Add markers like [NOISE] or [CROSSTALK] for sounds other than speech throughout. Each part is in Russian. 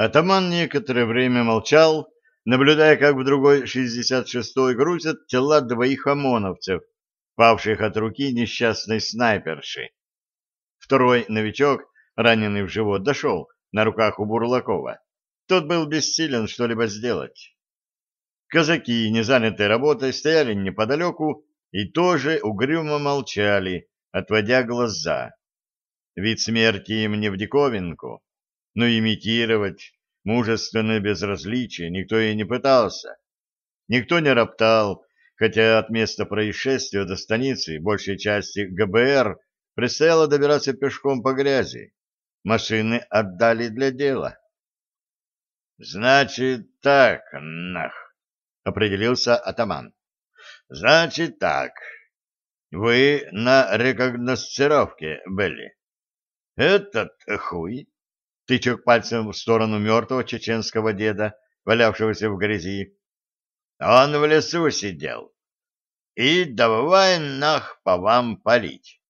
Атаман некоторое время молчал, наблюдая, как в другой 66-й грузят тела двоих ОМОНовцев, павших от руки несчастной снайперши. Второй новичок, раненый в живот, дошел на руках у Бурлакова. Тот был бессилен что-либо сделать. Казаки, не занятые работой, стояли неподалеку и тоже угрюмо молчали, отводя глаза. Вид смерти им не в диковинку, но имитировать мужественное безразличие никто и не пытался. Никто не роптал, хотя от места происшествия до станицы большей части ГБР предстояло добираться пешком по грязи. Машины отдали для дела. «Значит так, нах!» — определился атаман. «Значит так. Вы на рекогносцировке были?» «Этот хуй!» — тычок пальцем в сторону мертвого чеченского деда, валявшегося в грязи. «Он в лесу сидел. И давай нах по вам палить.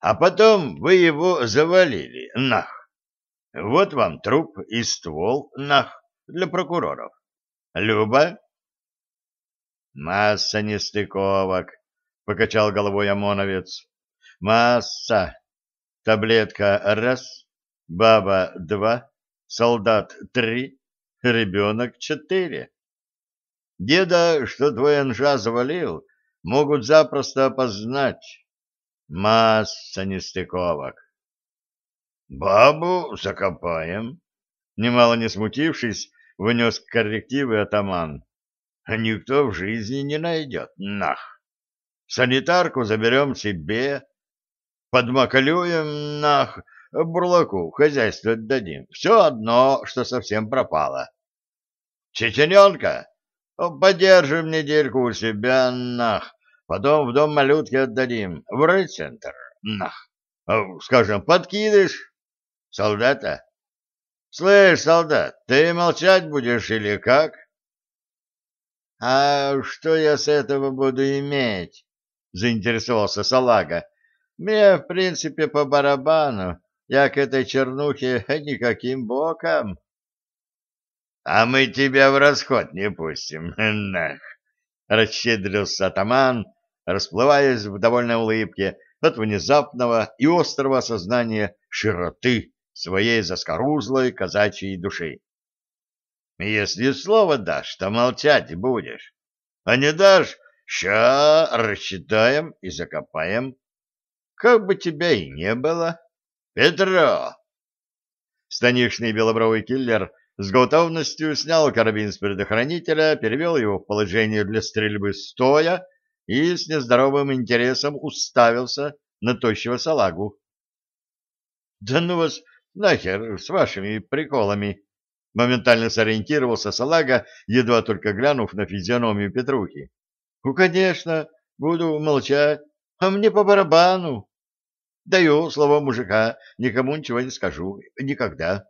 А потом вы его завалили, нах. Вот вам труп и ствол, нах для прокуроров. Люба? Масса нестыковок, покачал головой ОМОНовец. Масса. Таблетка раз, баба два, солдат три, ребенок четыре. Деда, что твой анжа завалил, могут запросто опознать. Масса нестыковок. Бабу закопаем, немало не смутившись, внес коррективы атаман. Никто в жизни не найдет, нах. Санитарку заберем себе, подмакалюем, нах, бурлаку хозяйство отдадим. Все одно, что совсем пропало. Чечененка подержим недельку у себя, нах, потом в дом малютки отдадим, в райцентр, нах. Скажем, подкидыш солдата Слышь, солдат, ты молчать будешь или как? — А что я с этого буду иметь? — заинтересовался Салага. — Мне, в принципе, по барабану. Я к этой чернухе [LAUGHS] никаким боком. — А мы тебя в расход не пустим, [LAUGHS] нах! — расщедрился атаман, расплываясь в довольной улыбке от внезапного и острого осознания широты своей заскорузлой казачьей души. Если слово дашь, то молчать будешь. А не дашь, ща рассчитаем и закопаем. Как бы тебя и не было. Петро! Станишный белобровый киллер с готовностью снял карабин с предохранителя, перевел его в положение для стрельбы стоя и с нездоровым интересом уставился на тощего салагу. — Да ну вас Нахер с вашими приколами. Моментально сориентировался Салага, едва только глянув на физиономию Петрухи. Ну, конечно, буду молчать, а мне по барабану. Даю слово мужика, никому ничего не скажу. Никогда.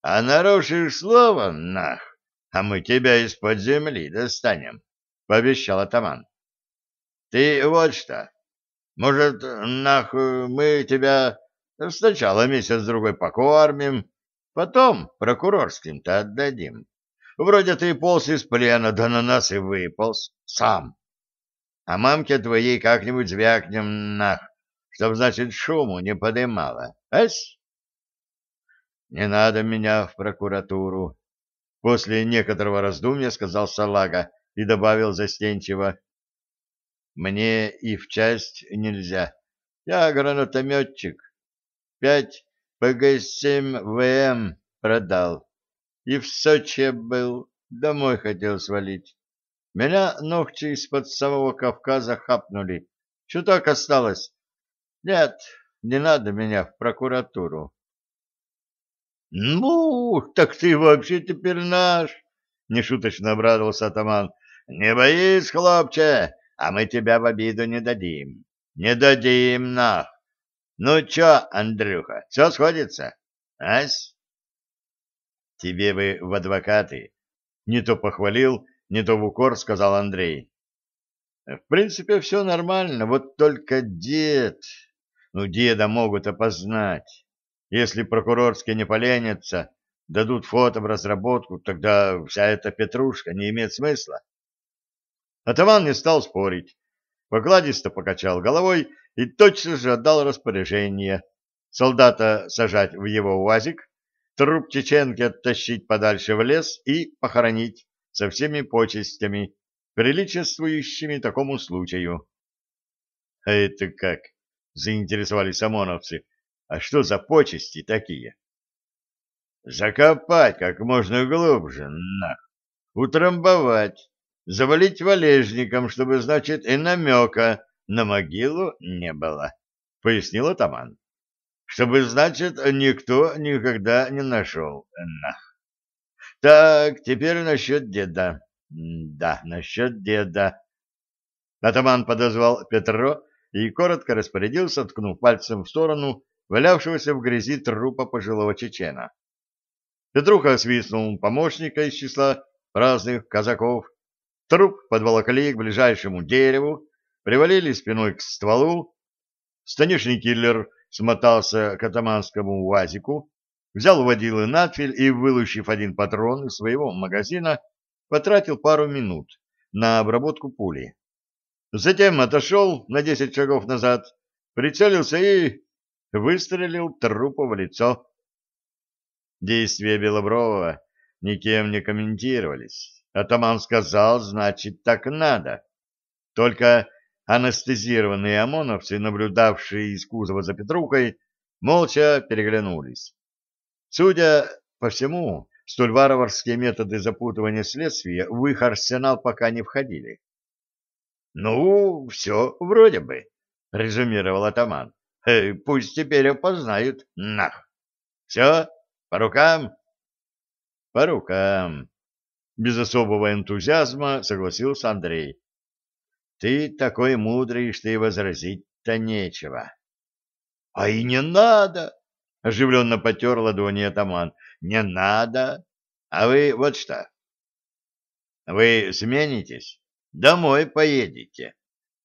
А нарушишь слово, нах, а мы тебя из-под земли достанем, — пообещал атаман. Ты вот что, может, нах, мы тебя Сначала месяц-другой покормим, потом прокурорским-то отдадим. Вроде ты полз из плена, да на нас и выполз сам. А мамке твоей как-нибудь звякнем нах, чтоб, значит, шуму не подымала. Ась? Не надо меня в прокуратуру. После некоторого раздумья сказал Салага и добавил застенчиво. Мне и в часть нельзя. Я гранатометчик пять ПГ-7 ВМ продал. И в Сочи был, домой хотел свалить. Меня ногти из-под самого Кавказа хапнули. Чуток осталось. Нет, не надо меня в прокуратуру. — Ну, так ты вообще теперь наш, — нешуточно обрадовался атаман. — Не боись, хлопче, а мы тебя в обиду не дадим. Не дадим, нах. Ну чё, Андрюха, все сходится? Ась? Тебе бы в адвокаты. Не то похвалил, не то в укор, сказал Андрей. В принципе, все нормально, вот только дед... Ну, деда могут опознать. Если прокурорские не поленятся, дадут фото в разработку, тогда вся эта петрушка не имеет смысла. Атаман не стал спорить, покладисто покачал головой и тотчас же отдал распоряжение солдата сажать в его УАЗик, труп чеченки оттащить подальше в лес и похоронить со всеми почестями, приличествующими такому случаю. — А это как? — заинтересовались ОМОНовцы. — А что за почести такие? — Закопать как можно глубже, на, утрамбовать, завалить валежником, чтобы, значит, и намека на могилу не было, — пояснил атаман. — Чтобы, значит, никто никогда не нашел. Нах. Так, теперь насчет деда. Да, насчет деда. Атаман подозвал Петро и коротко распорядился, ткнув пальцем в сторону валявшегося в грязи трупа пожилого чечена. Петруха свистнул помощника из числа разных казаков. Труп подволокли к ближайшему дереву, привалили спиной к стволу. Станишный киллер смотался к атаманскому УАЗику, взял водилы надфиль и, вылущив один патрон из своего магазина, потратил пару минут на обработку пули. Затем отошел на десять шагов назад, прицелился и выстрелил трупу в лицо. Действия Белоброва никем не комментировались. Атаман сказал, значит, так надо. Только анестезированные ОМОНовцы, наблюдавшие из кузова за Петрухой, молча переглянулись. Судя по всему, столь варварские методы запутывания следствия в их арсенал пока не входили. — Ну, все вроде бы, — резюмировал атаман. Э, — Пусть теперь опознают. Нах! Все, по рукам? — По рукам. Без особого энтузиазма согласился Андрей. — Ты такой мудрый, что и возразить-то нечего. — А и не надо! — оживленно потер ладони атаман. — Не надо! А вы вот что. Вы сменитесь? Домой поедете.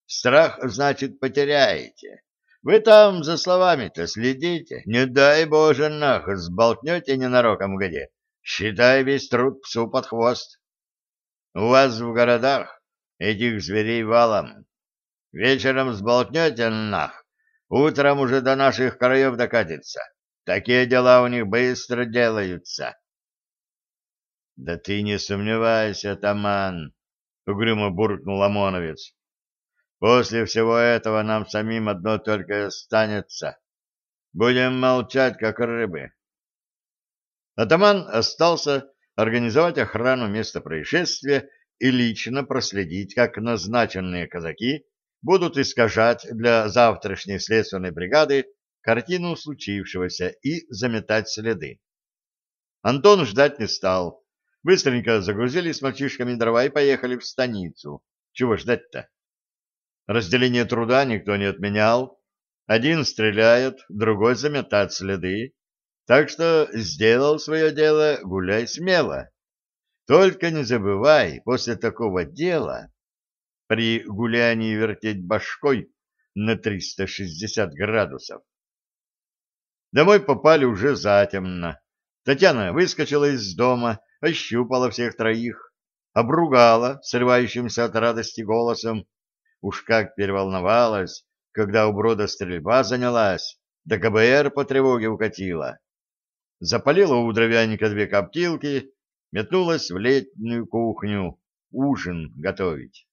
Страх, значит, потеряете. Вы там за словами-то следите. Не дай боже нах, сболтнете ненароком где. Считай весь труд псу под хвост. У вас в городах этих зверей валом. Вечером сболтнете нах, утром уже до наших краев докатится. Такие дела у них быстро делаются. — Да ты не сомневайся, атаман, угрюмо буркнул ОМОНовец. После всего этого нам самим одно только останется. Будем молчать, как рыбы. Атаман остался организовать охрану места происшествия и лично проследить, как назначенные казаки будут искажать для завтрашней следственной бригады картину случившегося и заметать следы. Антон ждать не стал Быстренько загрузили с мальчишками дрова и поехали в станицу. Чего ждать-то? Разделение труда никто не отменял. Один стреляет, другой заметает следы. Так что сделал свое дело, гуляй смело. Только не забывай, после такого дела при гулянии вертеть башкой на 360 градусов. Домой попали уже затемно. Татьяна выскочила из дома, ощупала всех троих, обругала срывающимся от радости голосом. Уж как переволновалась, когда у брода стрельба занялась, да ГБР по тревоге укатила. Запалила у дровяника две коптилки, метнулась в летнюю кухню ужин готовить.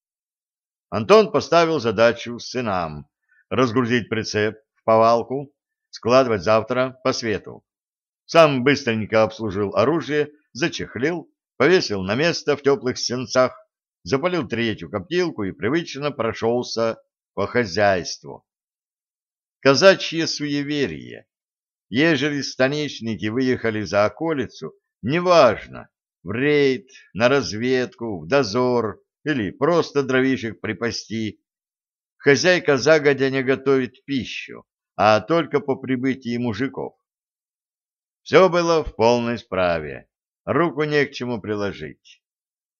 Антон поставил задачу сынам разгрузить прицеп в повалку, складывать завтра по свету. Сам быстренько обслужил оружие зачехлил, повесил на место в теплых сенцах, запалил третью коптилку и привычно прошелся по хозяйству. Казачье суеверие. Ежели станичники выехали за околицу, неважно, в рейд, на разведку, в дозор или просто дровишек припасти, хозяйка загодя не готовит пищу, а только по прибытии мужиков. Все было в полной справе руку не к чему приложить.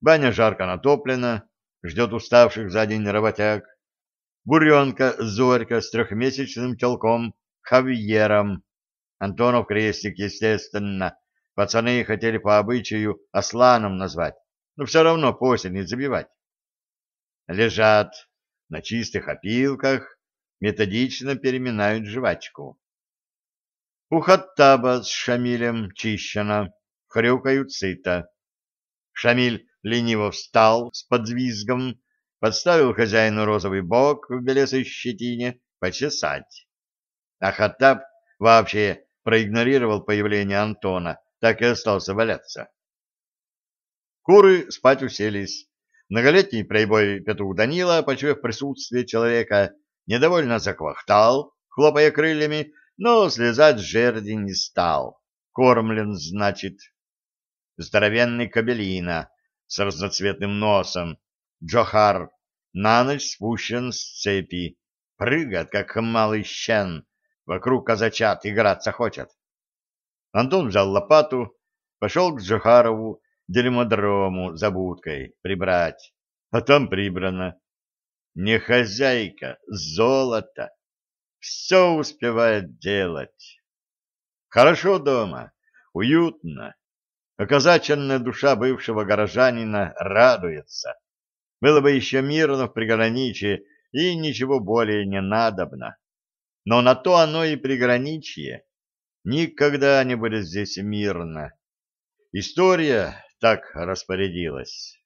Баня жарко натоплена, ждет уставших за день работяг. Буренка Зорька с трехмесячным телком Хавьером. Антонов крестик, естественно, Пацаны хотели по обычаю Асланом назвать, но все равно по осени забивать. Лежат на чистых опилках, методично переминают жвачку. У Хаттаба с Шамилем чищено, хрюкают сыто. Шамиль лениво встал с подзвизгом, подставил хозяину розовый бок в белесой щетине почесать. А Хаттаб вообще проигнорировал появление Антона, так и остался валяться. Куры спать уселись. Многолетний пройбой петух Данила, почуяв присутствие человека, недовольно заквахтал, хлопая крыльями, но слезать с жерди не стал. Кормлен, значит. Здоровенный кабелина с разноцветным носом, Джохар, на ночь спущен с цепи, прыгает, как малый щен, вокруг казачат играться хочет. Антон взял лопату, пошел к Джохарову дерьмодрому за будкой прибрать, а там прибрано. Не хозяйка, золото. Все успевает делать. Хорошо дома, уютно. Оказаченная душа бывшего горожанина радуется. Было бы еще мирно в приграничье, и ничего более не надобно. Но на то оно и приграничье. Никогда не будет здесь мирно. История так распорядилась.